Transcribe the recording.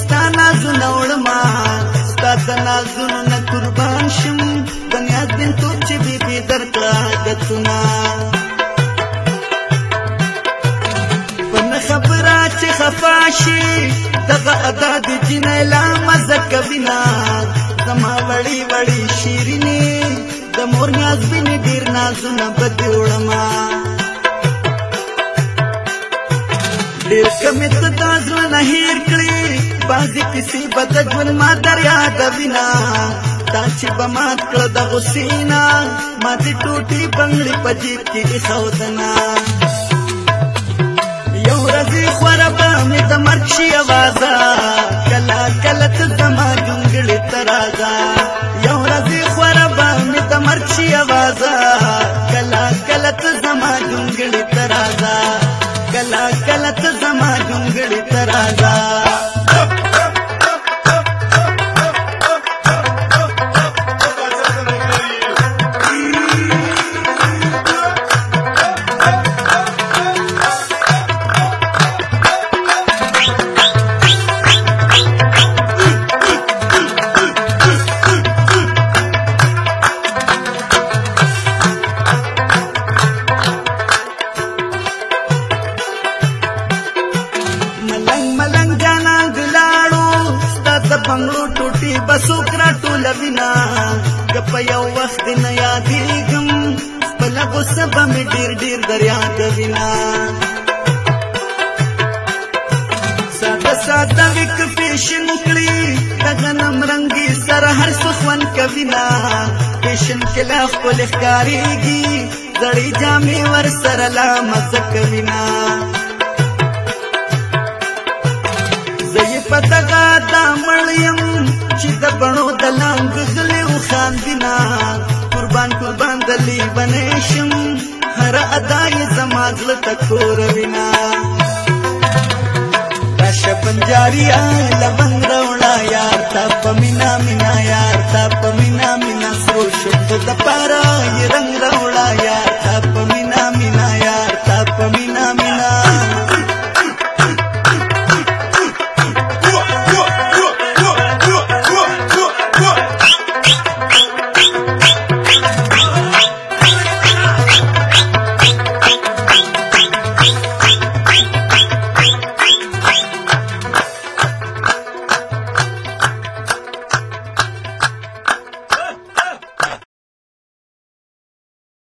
ستا نازونه وړما ستا د نازونو نه قربان شم د نیاز بنتوب چې بیبي درکړه عادتونه خبره چې خفا شي دغه ادا د جنې لا مزه کوینا زما وړي وړي شیرینی د مور ناز بینې ډیر نازونه بدوړما ډیر کمې ته دا زړه نه هېر کړې بعضې کیسې به د ژوند ما در یادوینه دا چې به مات کړه د غوسې نه ما دې ټوټې بنګړې په جیب کې ایښودنه یو ورځې خوره به مې د مرګ شي اوازه کله کله ته زما پلنګ جانا دلاړو ستاسو بنگلو ټوټي بسو کرا ټولوینا د په یو وخت نه یادېږم بل غصه به مې ډیر ډیر دریا کوینا ساده ساده وک پیشن کړی دغه نم رنگي سر هر سخون کوینا پیشن کلا خپل ښکاریږي زړې جامې ور سره لا مزه کوینا कुर्बान कुर्बान दली बने शम हर अदाय समागल तकोर विना पंजारिया